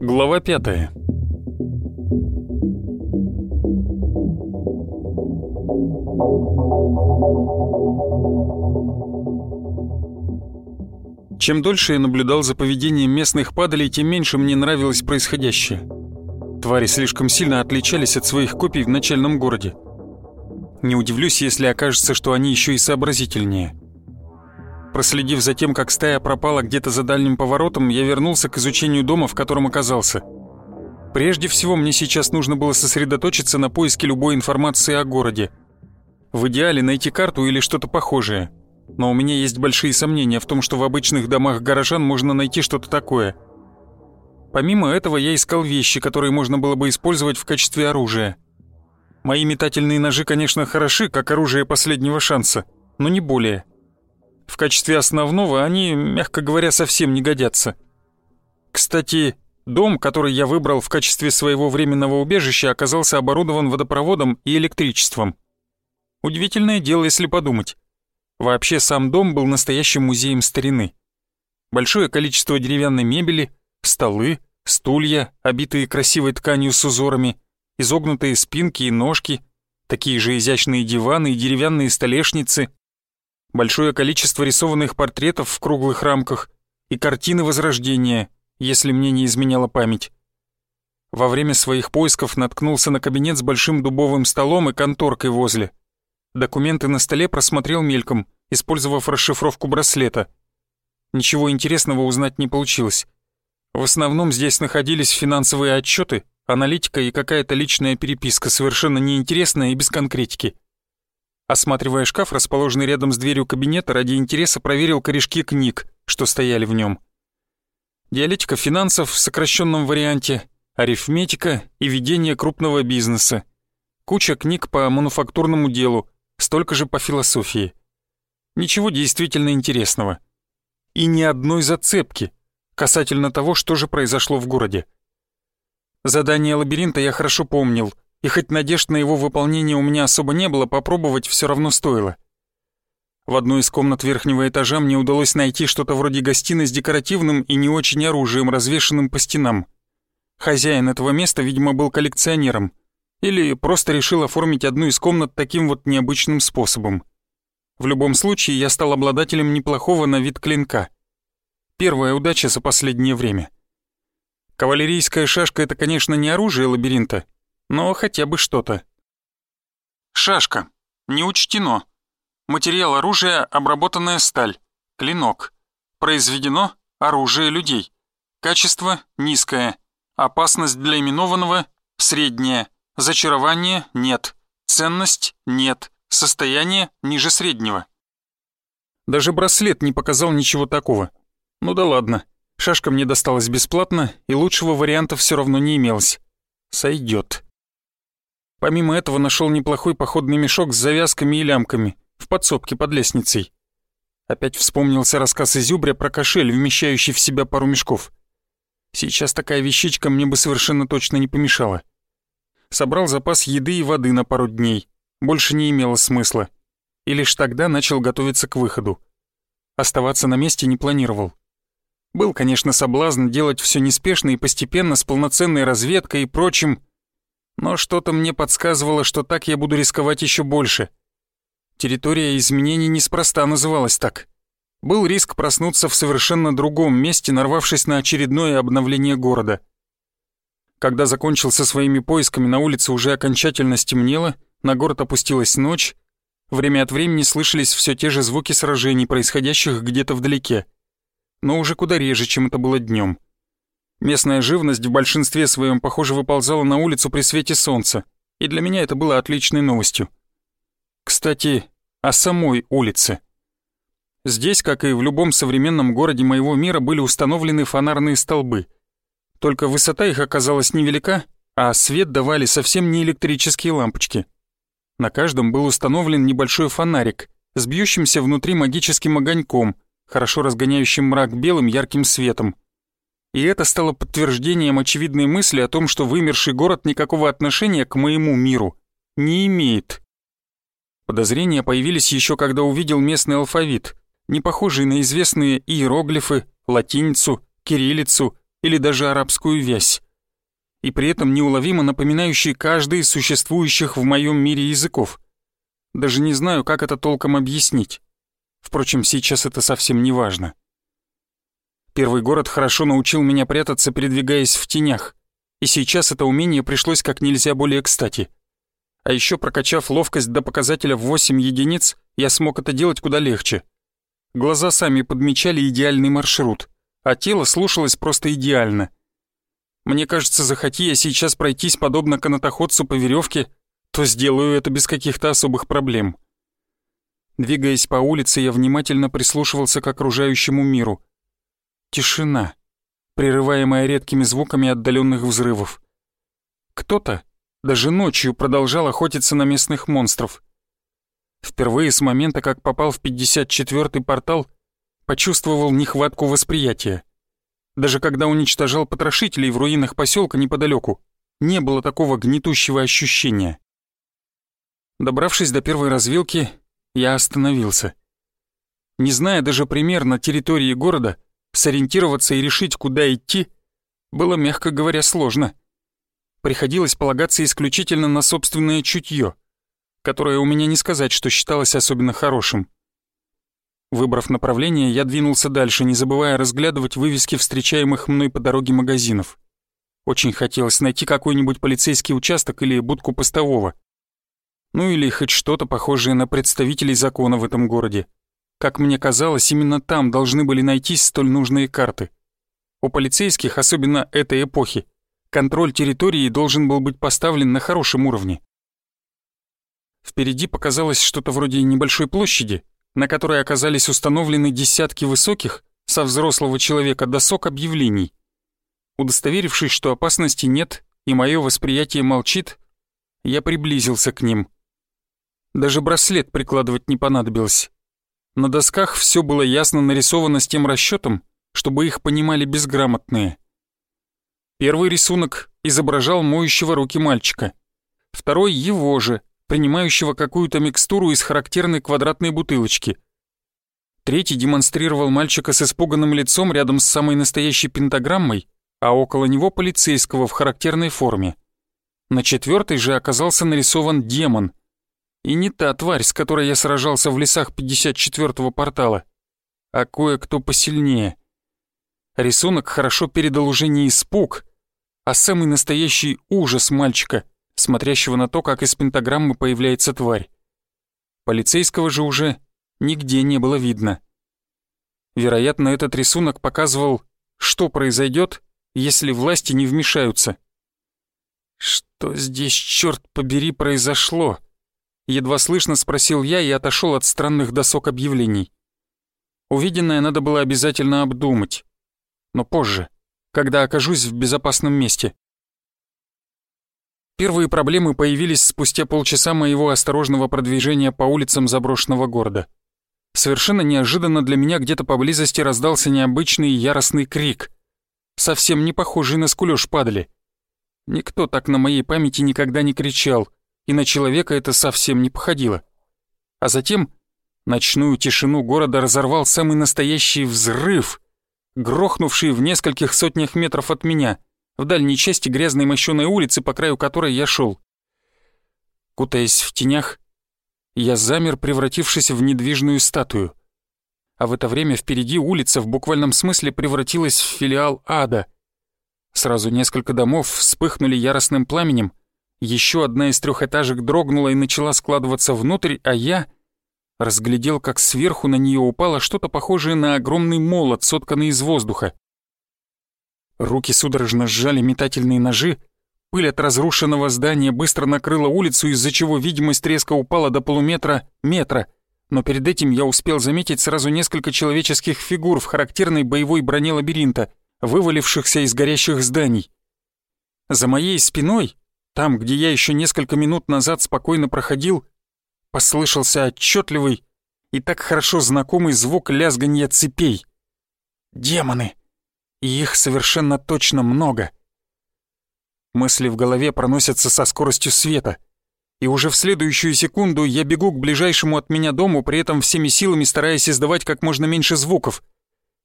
Глава пятая. Чем дольше я наблюдал за поведением местных падалей, тем меньше мне нравилось происходящее. Твари слишком сильно отличались от своих копий в начальном городе. Не удивлюсь, если окажется, что они еще и сообразительнее. Проследив за тем, как стая пропала где-то за дальним поворотом, я вернулся к изучению дома, в котором оказался. Прежде всего, мне сейчас нужно было сосредоточиться на поиске любой информации о городе. В идеале найти карту или что-то похожее. Но у меня есть большие сомнения в том, что в обычных домах горожан можно найти что-то такое. Помимо этого, я искал вещи, которые можно было бы использовать в качестве оружия. Мои метательные ножи, конечно, хороши, как оружие последнего шанса, но не более. В качестве основного они, мягко говоря, совсем не годятся. Кстати, дом, который я выбрал в качестве своего временного убежища, оказался оборудован водопроводом и электричеством. Удивительное дело, если подумать. Вообще сам дом был настоящим музеем старины. Большое количество деревянной мебели, столы, стулья, обитые красивой тканью с узорами, изогнутые спинки и ножки, такие же изящные диваны и деревянные столешницы, большое количество рисованных портретов в круглых рамках и картины Возрождения, если мне не изменяла память. Во время своих поисков наткнулся на кабинет с большим дубовым столом и конторкой возле — Документы на столе просмотрел мельком, использовав расшифровку браслета. Ничего интересного узнать не получилось. В основном здесь находились финансовые отчеты, аналитика и какая-то личная переписка, совершенно неинтересная и без конкретики. Осматривая шкаф, расположенный рядом с дверью кабинета, ради интереса проверил корешки книг, что стояли в нем. Диалектика финансов в сокращенном варианте, арифметика и ведение крупного бизнеса. Куча книг по мануфактурному делу, столько же по философии. Ничего действительно интересного. И ни одной зацепки касательно того, что же произошло в городе. Задание лабиринта я хорошо помнил, и хоть надежд на его выполнение у меня особо не было, попробовать все равно стоило. В одной из комнат верхнего этажа мне удалось найти что-то вроде гостиной с декоративным и не очень оружием, развешенным по стенам. Хозяин этого места, видимо, был коллекционером — или просто решил оформить одну из комнат таким вот необычным способом. В любом случае, я стал обладателем неплохого на вид клинка. Первая удача за последнее время. Кавалерийская шашка — это, конечно, не оружие лабиринта, но хотя бы что-то. Шашка. Не учтено. Материал оружия — обработанная сталь. Клинок. Произведено оружие людей. Качество — низкое. Опасность для именованного — средняя. Зачарование – нет. Ценность – нет. Состояние – ниже среднего. Даже браслет не показал ничего такого. Ну да ладно. Шашка мне досталась бесплатно, и лучшего варианта все равно не имелось. Сойдет. Помимо этого нашел неплохой походный мешок с завязками и лямками в подсобке под лестницей. Опять вспомнился рассказ Изюбря про кошель, вмещающий в себя пару мешков. Сейчас такая вещичка мне бы совершенно точно не помешала собрал запас еды и воды на пару дней. Больше не имело смысла. И лишь тогда начал готовиться к выходу. Оставаться на месте не планировал. Был, конечно, соблазн делать все неспешно и постепенно с полноценной разведкой и прочим, но что-то мне подсказывало, что так я буду рисковать еще больше. Территория изменений неспроста называлась так. Был риск проснуться в совершенно другом месте, нарвавшись на очередное обновление города — когда закончил со своими поисками, на улице уже окончательно стемнело, на город опустилась ночь. Время от времени слышались все те же звуки сражений, происходящих где-то вдалеке. Но уже куда реже, чем это было днем. Местная живность в большинстве своем, похоже, выползала на улицу при свете солнца, и для меня это было отличной новостью. Кстати, о самой улице. Здесь, как и в любом современном городе моего мира, были установлены фонарные столбы — только высота их оказалась невелика, а свет давали совсем не электрические лампочки. На каждом был установлен небольшой фонарик с бьющимся внутри магическим огоньком, хорошо разгоняющим мрак белым ярким светом. И это стало подтверждением очевидной мысли о том, что вымерший город никакого отношения к моему миру не имеет. Подозрения появились еще когда увидел местный алфавит, не похожий на известные иероглифы, латиницу, кириллицу или даже арабскую вязь. И при этом неуловимо напоминающий каждый из существующих в моем мире языков. Даже не знаю, как это толком объяснить. Впрочем, сейчас это совсем не важно. Первый город хорошо научил меня прятаться, передвигаясь в тенях, и сейчас это умение пришлось как нельзя более кстати. А еще прокачав ловкость до показателя в 8 единиц, я смог это делать куда легче. Глаза сами подмечали идеальный маршрут, а тело слушалось просто идеально. Мне кажется, захоти я сейчас пройтись подобно канатоходцу по веревке, то сделаю это без каких-то особых проблем. Двигаясь по улице, я внимательно прислушивался к окружающему миру. Тишина, прерываемая редкими звуками отдаленных взрывов. Кто-то даже ночью продолжал охотиться на местных монстров. Впервые с момента, как попал в 54-й портал, почувствовал нехватку восприятия. Даже когда уничтожал потрошителей в руинах поселка неподалеку, не было такого гнетущего ощущения. Добравшись до первой развилки, я остановился. Не зная даже примерно территории города, сориентироваться и решить, куда идти, было, мягко говоря, сложно. Приходилось полагаться исключительно на собственное чутье, которое у меня не сказать, что считалось особенно хорошим. Выбрав направление, я двинулся дальше, не забывая разглядывать вывески встречаемых мной по дороге магазинов. Очень хотелось найти какой-нибудь полицейский участок или будку постового. Ну или хоть что-то похожее на представителей закона в этом городе. Как мне казалось, именно там должны были найтись столь нужные карты. У полицейских, особенно этой эпохи, контроль территории должен был быть поставлен на хорошем уровне. Впереди показалось что-то вроде небольшой площади, на которой оказались установлены десятки высоких, со взрослого человека досок объявлений. Удостоверившись, что опасности нет и мое восприятие молчит, я приблизился к ним. Даже браслет прикладывать не понадобилось. На досках все было ясно нарисовано с тем расчетом, чтобы их понимали безграмотные. Первый рисунок изображал моющего руки мальчика. Второй — его же, принимающего какую-то микстуру из характерной квадратной бутылочки. Третий демонстрировал мальчика с испуганным лицом рядом с самой настоящей пентаграммой, а около него полицейского в характерной форме. На четвертой же оказался нарисован демон — и не та тварь, с которой я сражался в лесах 54-го портала, а кое-кто посильнее. Рисунок хорошо передал уже не испуг, а самый настоящий ужас мальчика, смотрящего на то, как из пентаграммы появляется тварь. Полицейского же уже нигде не было видно. Вероятно, этот рисунок показывал, что произойдет, если власти не вмешаются. Что здесь, черт побери, произошло? Едва слышно спросил я и отошел от странных досок объявлений. Увиденное надо было обязательно обдумать. Но позже, когда окажусь в безопасном месте. Первые проблемы появились спустя полчаса моего осторожного продвижения по улицам заброшенного города. Совершенно неожиданно для меня где-то поблизости раздался необычный яростный крик, совсем не похожий на скулёж падали. Никто так на моей памяти никогда не кричал, и на человека это совсем не походило. А затем ночную тишину города разорвал самый настоящий взрыв, грохнувший в нескольких сотнях метров от меня, в дальней части грязной мощеной улицы, по краю которой я шел. Кутаясь в тенях, я замер, превратившись в недвижную статую. А в это время впереди улица в буквальном смысле превратилась в филиал ада. Сразу несколько домов вспыхнули яростным пламенем — еще одна из трехэтажек дрогнула и начала складываться внутрь, а я разглядел, как сверху на нее упало что-то похожее на огромный молот, сотканный из воздуха. Руки судорожно сжали метательные ножи, пыль от разрушенного здания быстро накрыла улицу, из-за чего видимость резко упала до полуметра, метра, но перед этим я успел заметить сразу несколько человеческих фигур в характерной боевой броне лабиринта, вывалившихся из горящих зданий. За моей спиной там, где я еще несколько минут назад спокойно проходил, послышался отчетливый и так хорошо знакомый звук лязганья цепей. Демоны! И их совершенно точно много. Мысли в голове проносятся со скоростью света. и уже в следующую секунду я бегу к ближайшему от меня дому, при этом всеми силами стараясь издавать как можно меньше звуков.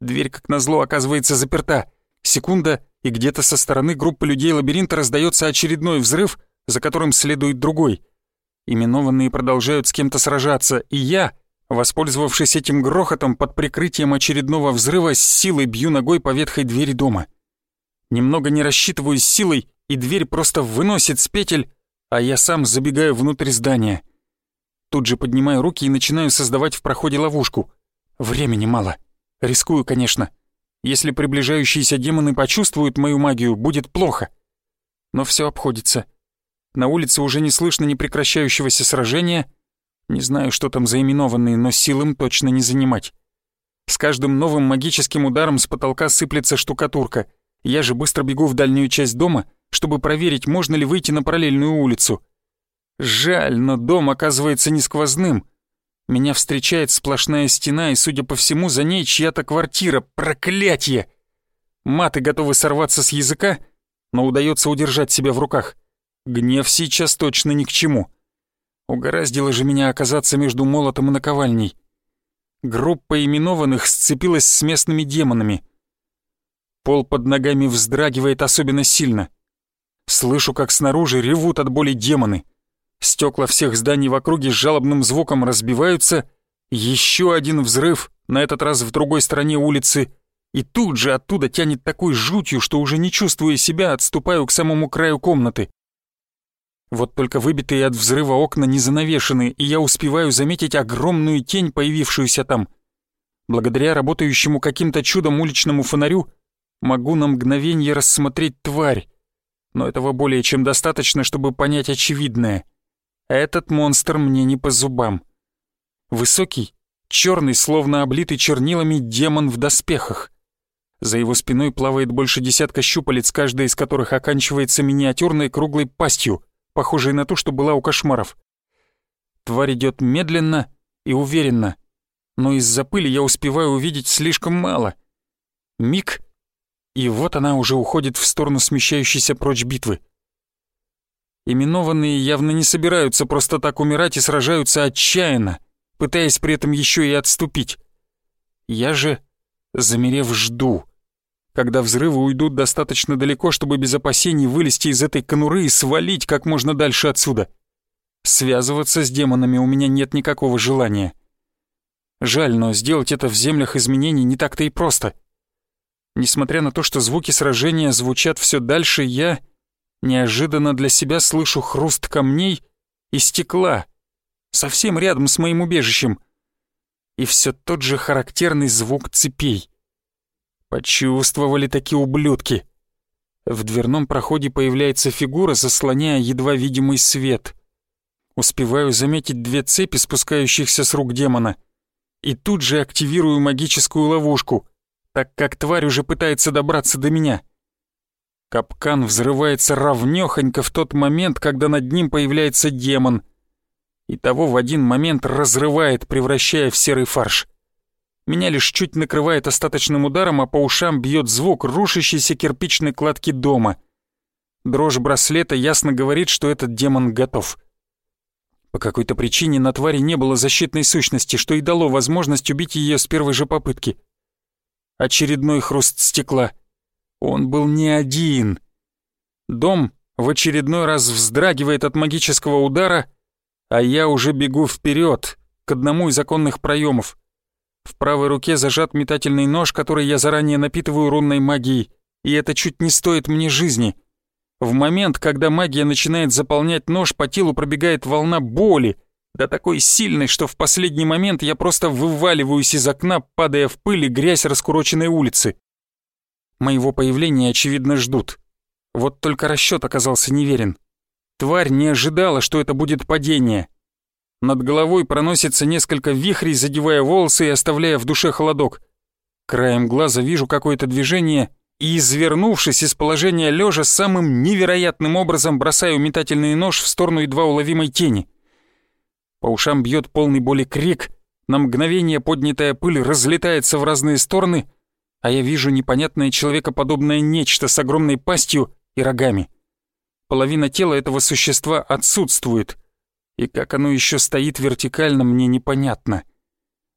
Дверь, как назло, оказывается заперта. Секунда, и где-то со стороны группы людей лабиринта раздается очередной взрыв, за которым следует другой. Именованные продолжают с кем-то сражаться, и я, воспользовавшись этим грохотом под прикрытием очередного взрыва, с силой бью ногой по ветхой двери дома. Немного не рассчитываю силой, и дверь просто выносит с петель, а я сам забегаю внутрь здания. Тут же поднимаю руки и начинаю создавать в проходе ловушку. Времени мало. Рискую, конечно. Если приближающиеся демоны почувствуют мою магию, будет плохо. Но все обходится. На улице уже не слышно непрекращающегося сражения. Не знаю, что там за именованные, но сил им точно не занимать. С каждым новым магическим ударом с потолка сыплется штукатурка. Я же быстро бегу в дальнюю часть дома, чтобы проверить, можно ли выйти на параллельную улицу. Жаль, но дом оказывается не сквозным. Меня встречает сплошная стена, и, судя по всему, за ней чья-то квартира. Проклятье! Маты готовы сорваться с языка, но удается удержать себя в руках. Гнев сейчас точно ни к чему. Угораздило же меня оказаться между молотом и наковальней. Группа именованных сцепилась с местными демонами. Пол под ногами вздрагивает особенно сильно. Слышу, как снаружи ревут от боли демоны. Стекла всех зданий в округе с жалобным звуком разбиваются. Еще один взрыв, на этот раз в другой стороне улицы. И тут же оттуда тянет такой жутью, что уже не чувствуя себя, отступаю к самому краю комнаты. Вот только выбитые от взрыва окна не занавешены, и я успеваю заметить огромную тень, появившуюся там. Благодаря работающему каким-то чудом уличному фонарю могу на мгновение рассмотреть тварь но этого более чем достаточно, чтобы понять очевидное. Этот монстр мне не по зубам. Высокий, черный, словно облитый чернилами демон в доспехах. За его спиной плавает больше десятка щупалец, каждая из которых оканчивается миниатюрной круглой пастью, похожей на ту, что была у кошмаров. Тварь идет медленно и уверенно, но из-за пыли я успеваю увидеть слишком мало. Миг, и вот она уже уходит в сторону смещающейся прочь битвы. Именованные явно не собираются просто так умирать и сражаются отчаянно, пытаясь при этом еще и отступить. Я же, замерев, жду, когда взрывы уйдут достаточно далеко, чтобы без опасений вылезти из этой конуры и свалить как можно дальше отсюда. Связываться с демонами у меня нет никакого желания. Жаль, но сделать это в землях изменений не так-то и просто — Несмотря на то, что звуки сражения звучат все дальше, я неожиданно для себя слышу хруст камней и стекла, совсем рядом с моим убежищем. И все тот же характерный звук цепей. Почувствовали такие ублюдки. В дверном проходе появляется фигура, заслоняя едва видимый свет. Успеваю заметить две цепи, спускающихся с рук демона, и тут же активирую магическую ловушку — так как тварь уже пытается добраться до меня. Капкан взрывается ровнёхонько в тот момент, когда над ним появляется демон. И того в один момент разрывает, превращая в серый фарш. Меня лишь чуть накрывает остаточным ударом, а по ушам бьет звук рушащейся кирпичной кладки дома. Дрожь браслета ясно говорит, что этот демон готов. По какой-то причине на твари не было защитной сущности, что и дало возможность убить ее с первой же попытки. Очередной хруст стекла. Он был не один. Дом в очередной раз вздрагивает от магического удара, а я уже бегу вперед к одному из оконных проемов. В правой руке зажат метательный нож, который я заранее напитываю рунной магией, и это чуть не стоит мне жизни. В момент, когда магия начинает заполнять нож, по телу пробегает волна боли, да такой сильный, что в последний момент я просто вываливаюсь из окна, падая в пыль и грязь раскуроченной улицы. Моего появления, очевидно, ждут. Вот только расчет оказался неверен. Тварь не ожидала, что это будет падение. Над головой проносится несколько вихрей, задевая волосы и оставляя в душе холодок. Краем глаза вижу какое-то движение и, извернувшись из положения лежа, самым невероятным образом бросаю метательный нож в сторону едва уловимой тени — по ушам бьет полный боли крик, на мгновение поднятая пыль разлетается в разные стороны, а я вижу непонятное человекоподобное нечто с огромной пастью и рогами. Половина тела этого существа отсутствует, И как оно еще стоит вертикально, мне непонятно.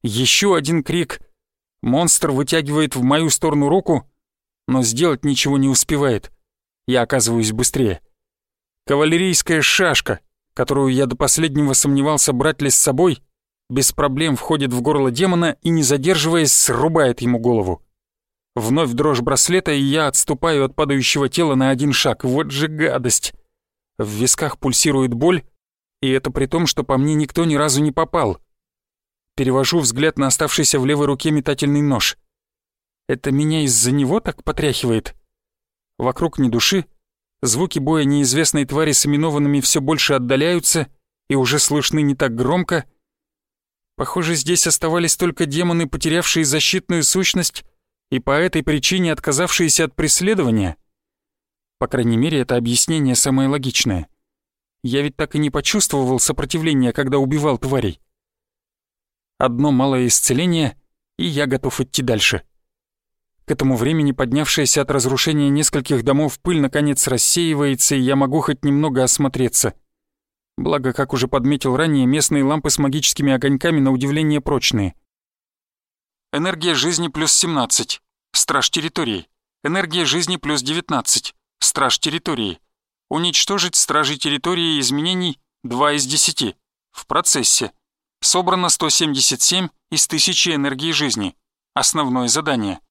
Еще один крик. Монстр вытягивает в мою сторону руку, но сделать ничего не успевает. Я оказываюсь быстрее. Кавалерийская шашка, которую я до последнего сомневался брать ли с собой, без проблем входит в горло демона и, не задерживаясь, срубает ему голову. Вновь дрожь браслета, и я отступаю от падающего тела на один шаг. Вот же гадость. В висках пульсирует боль, и это при том, что по мне никто ни разу не попал. Перевожу взгляд на оставшийся в левой руке метательный нож. Это меня из-за него так потряхивает? Вокруг ни души, звуки боя неизвестной твари с именованными все больше отдаляются и уже слышны не так громко. Похоже, здесь оставались только демоны, потерявшие защитную сущность и по этой причине отказавшиеся от преследования. По крайней мере, это объяснение самое логичное. Я ведь так и не почувствовал сопротивления, когда убивал тварей. Одно малое исцеление, и я готов идти дальше. К этому времени поднявшаяся от разрушения нескольких домов пыль наконец рассеивается, и я могу хоть немного осмотреться. Благо, как уже подметил ранее, местные лампы с магическими огоньками на удивление прочные. Энергия жизни плюс 17. Страж территории. Энергия жизни плюс 19. Страж территории. Уничтожить стражей территории изменений 2 из 10. В процессе. Собрано 177 из 1000 энергии жизни. Основное задание.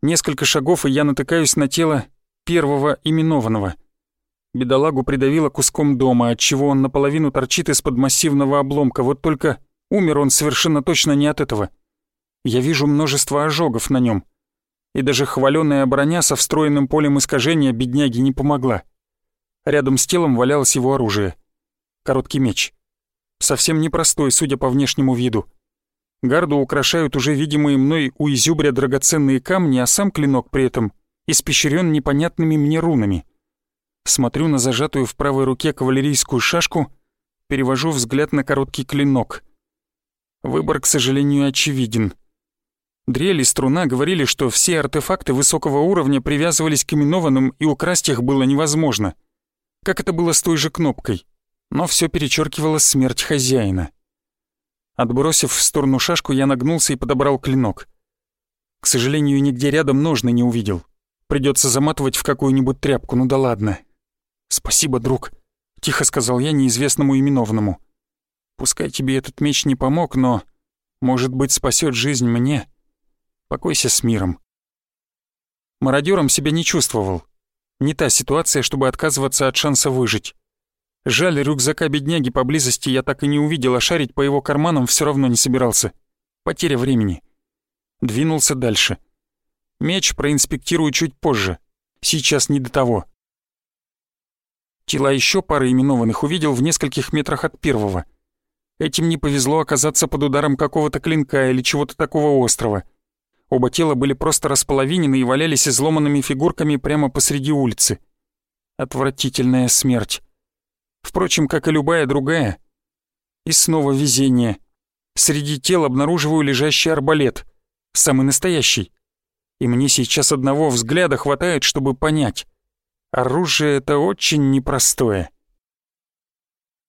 Несколько шагов, и я натыкаюсь на тело первого именованного. Бедолагу придавило куском дома, отчего он наполовину торчит из-под массивного обломка, вот только умер он совершенно точно не от этого. Я вижу множество ожогов на нем, и даже хваленая броня со встроенным полем искажения бедняги не помогла. Рядом с телом валялось его оружие. Короткий меч. Совсем непростой, судя по внешнему виду. Гарду украшают уже видимые мной у изюбря драгоценные камни, а сам клинок при этом испещрен непонятными мне рунами. Смотрю на зажатую в правой руке кавалерийскую шашку, перевожу взгляд на короткий клинок. Выбор, к сожалению, очевиден. Дрель и струна говорили, что все артефакты высокого уровня привязывались к именованным, и украсть их было невозможно. Как это было с той же кнопкой. Но все перечеркивало смерть хозяина. Отбросив в сторону шашку, я нагнулся и подобрал клинок. К сожалению, нигде рядом ножны не увидел. Придется заматывать в какую-нибудь тряпку, ну да ладно. «Спасибо, друг», — тихо сказал я неизвестному именованному. «Пускай тебе этот меч не помог, но, может быть, спасет жизнь мне. Покойся с миром». Мародером себя не чувствовал. Не та ситуация, чтобы отказываться от шанса выжить. Жаль, рюкзака бедняги поблизости я так и не увидел, а шарить по его карманам все равно не собирался. Потеря времени. Двинулся дальше. Меч проинспектирую чуть позже. Сейчас не до того. Тела еще пары именованных увидел в нескольких метрах от первого. Этим не повезло оказаться под ударом какого-то клинка или чего-то такого острого. Оба тела были просто располовинены и валялись изломанными фигурками прямо посреди улицы. Отвратительная смерть. Впрочем, как и любая другая. И снова везение. Среди тел обнаруживаю лежащий арбалет. Самый настоящий. И мне сейчас одного взгляда хватает, чтобы понять. Оружие это очень непростое.